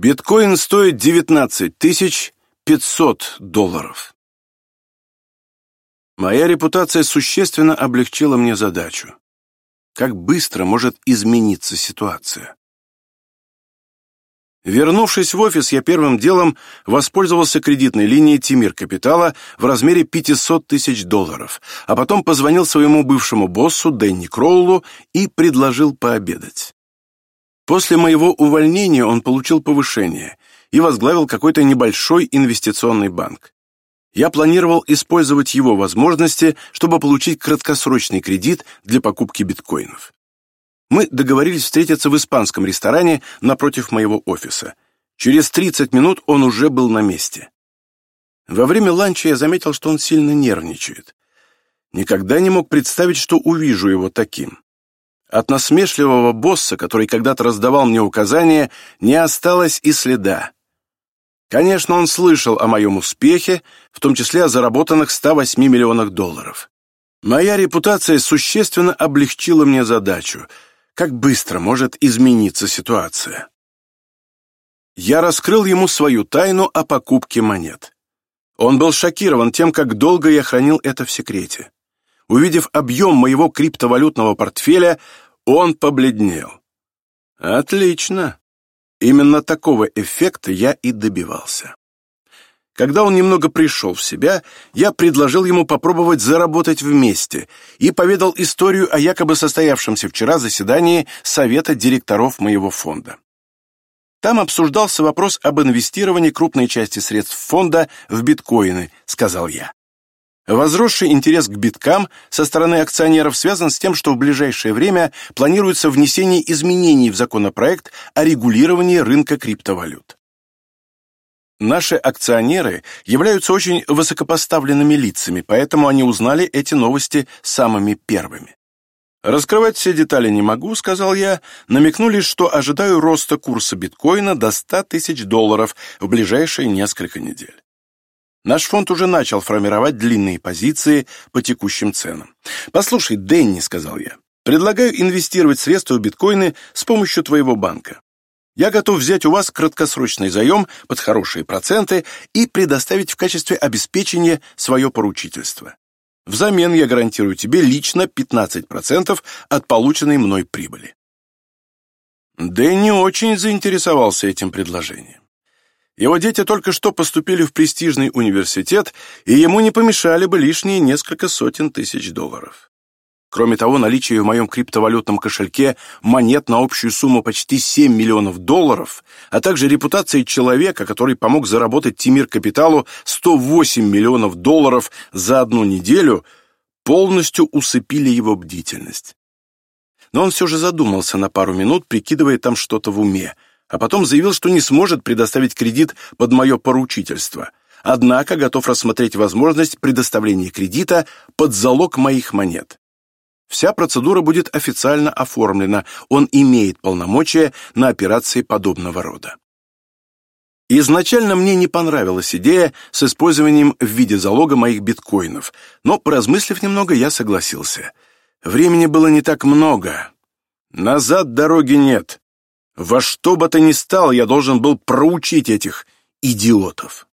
Биткоин стоит 19 тысяч 500 долларов. Моя репутация существенно облегчила мне задачу. Как быстро может измениться ситуация? Вернувшись в офис, я первым делом воспользовался кредитной линией Тимир Капитала в размере 500 тысяч долларов, а потом позвонил своему бывшему боссу Дэнни Кроулу и предложил пообедать. После моего увольнения он получил повышение и возглавил какой-то небольшой инвестиционный банк. Я планировал использовать его возможности, чтобы получить краткосрочный кредит для покупки биткоинов. Мы договорились встретиться в испанском ресторане напротив моего офиса. Через 30 минут он уже был на месте. Во время ланча я заметил, что он сильно нервничает. Никогда не мог представить, что увижу его таким. От насмешливого босса, который когда-то раздавал мне указания, не осталось и следа. Конечно, он слышал о моем успехе, в том числе о заработанных 108 миллионах долларов. Моя репутация существенно облегчила мне задачу — как быстро может измениться ситуация. Я раскрыл ему свою тайну о покупке монет. Он был шокирован тем, как долго я хранил это в секрете. Увидев объем моего криптовалютного портфеля, он побледнел. Отлично. Именно такого эффекта я и добивался. Когда он немного пришел в себя, я предложил ему попробовать заработать вместе и поведал историю о якобы состоявшемся вчера заседании Совета директоров моего фонда. Там обсуждался вопрос об инвестировании крупной части средств фонда в биткоины, сказал я. Возросший интерес к биткам со стороны акционеров связан с тем, что в ближайшее время планируется внесение изменений в законопроект о регулировании рынка криптовалют. Наши акционеры являются очень высокопоставленными лицами, поэтому они узнали эти новости самыми первыми. «Раскрывать все детали не могу», — сказал я, намекнули, что ожидаю роста курса биткоина до 100 тысяч долларов в ближайшие несколько недель. Наш фонд уже начал формировать длинные позиции по текущим ценам. «Послушай, Дэнни», — сказал я, — «предлагаю инвестировать средства в биткоины с помощью твоего банка. Я готов взять у вас краткосрочный заем под хорошие проценты и предоставить в качестве обеспечения свое поручительство. Взамен я гарантирую тебе лично 15% от полученной мной прибыли. Дэнни очень заинтересовался этим предложением. Его дети только что поступили в престижный университет, и ему не помешали бы лишние несколько сотен тысяч долларов. Кроме того, наличие в моем криптовалютном кошельке монет на общую сумму почти 7 миллионов долларов, а также репутация человека, который помог заработать Тимир Капиталу 108 миллионов долларов за одну неделю, полностью усыпили его бдительность. Но он все же задумался на пару минут, прикидывая там что-то в уме, а потом заявил, что не сможет предоставить кредит под мое поручительство, однако готов рассмотреть возможность предоставления кредита под залог моих монет. Вся процедура будет официально оформлена, он имеет полномочия на операции подобного рода. Изначально мне не понравилась идея с использованием в виде залога моих биткоинов, но, поразмыслив немного, я согласился. Времени было не так много. Назад дороги нет. Во что бы то ни стало, я должен был проучить этих идиотов.